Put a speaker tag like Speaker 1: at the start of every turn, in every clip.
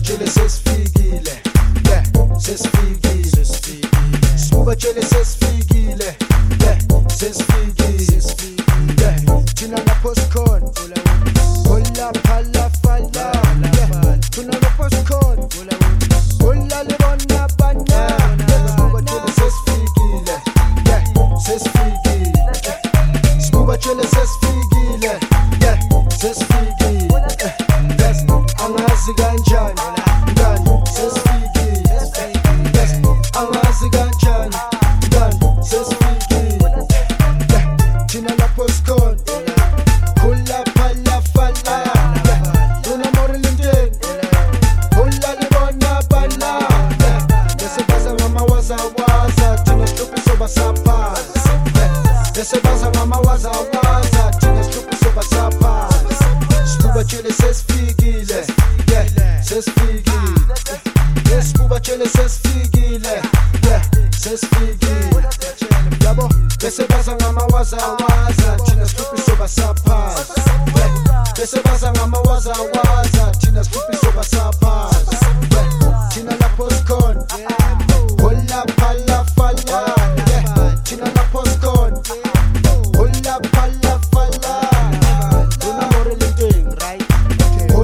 Speaker 1: Smuvaçele ses fiiliyle De ses fiiliyle Ses fiiliyle Smuvaçele ses fiiliyle De ses fiiliyle Ses fiiliyle De na poskon Kolla palla falla De Tuna na poskon Kolla levonna banna Smuvaçele ses fiiliyle De ses fiiliyle Smuvaçele ses fiiliyle De ses fiiliyle zaokaza thina sihluphe soba saphansi sikubatshele sesifikile yeah sesifikile esikubatshele sesifikile yeah sesifikile yabo bese baza ngamawazawaza thina sihluphe soba saphansi bese baza ngamawazawaza thina sihluphe soba saphansi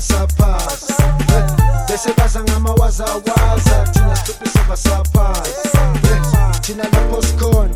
Speaker 1: sabasaphasa eh, bese badla ngamawazawaza thina sihluphisa basaphasa eh, thina lapho sikhona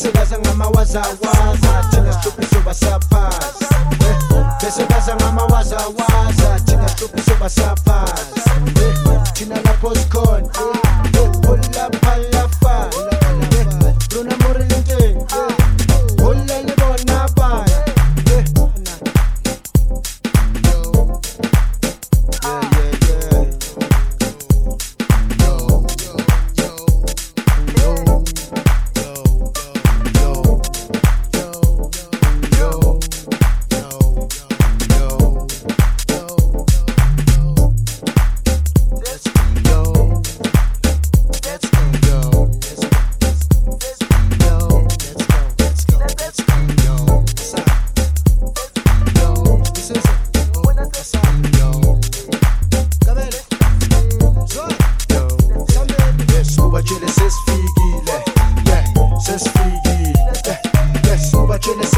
Speaker 1: besibaza ngamawazawaza thina sihluphi soba siyaphaza besibaza ngamawazawaza thina sihluphi soba siyaphaza thina lapho sikhona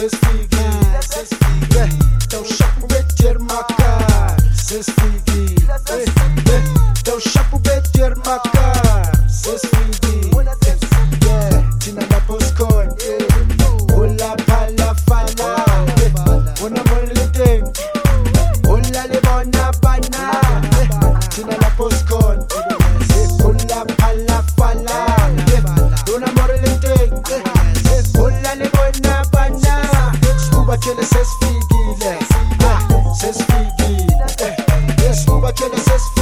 Speaker 1: This. feel Pegasus.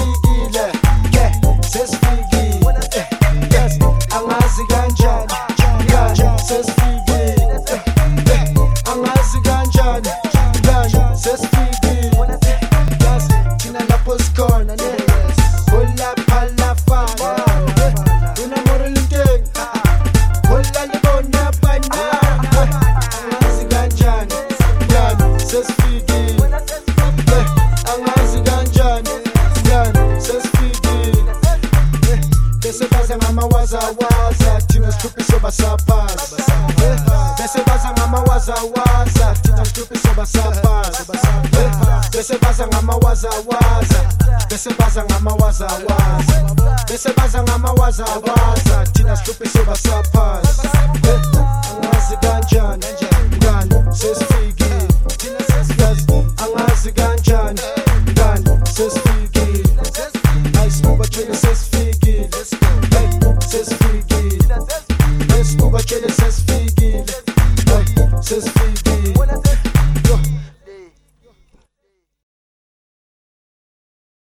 Speaker 1: Baza ngamawazawaza thina sihluphi sobasaphasi Eh, bese baza ngamawazawaza thina sihluphi sobasaphasi Eh, bese baza ngamawazawaza bese baza ngamawazawaza bese baza ngamawazawaza thina sihluphi sobasaphasi Eh,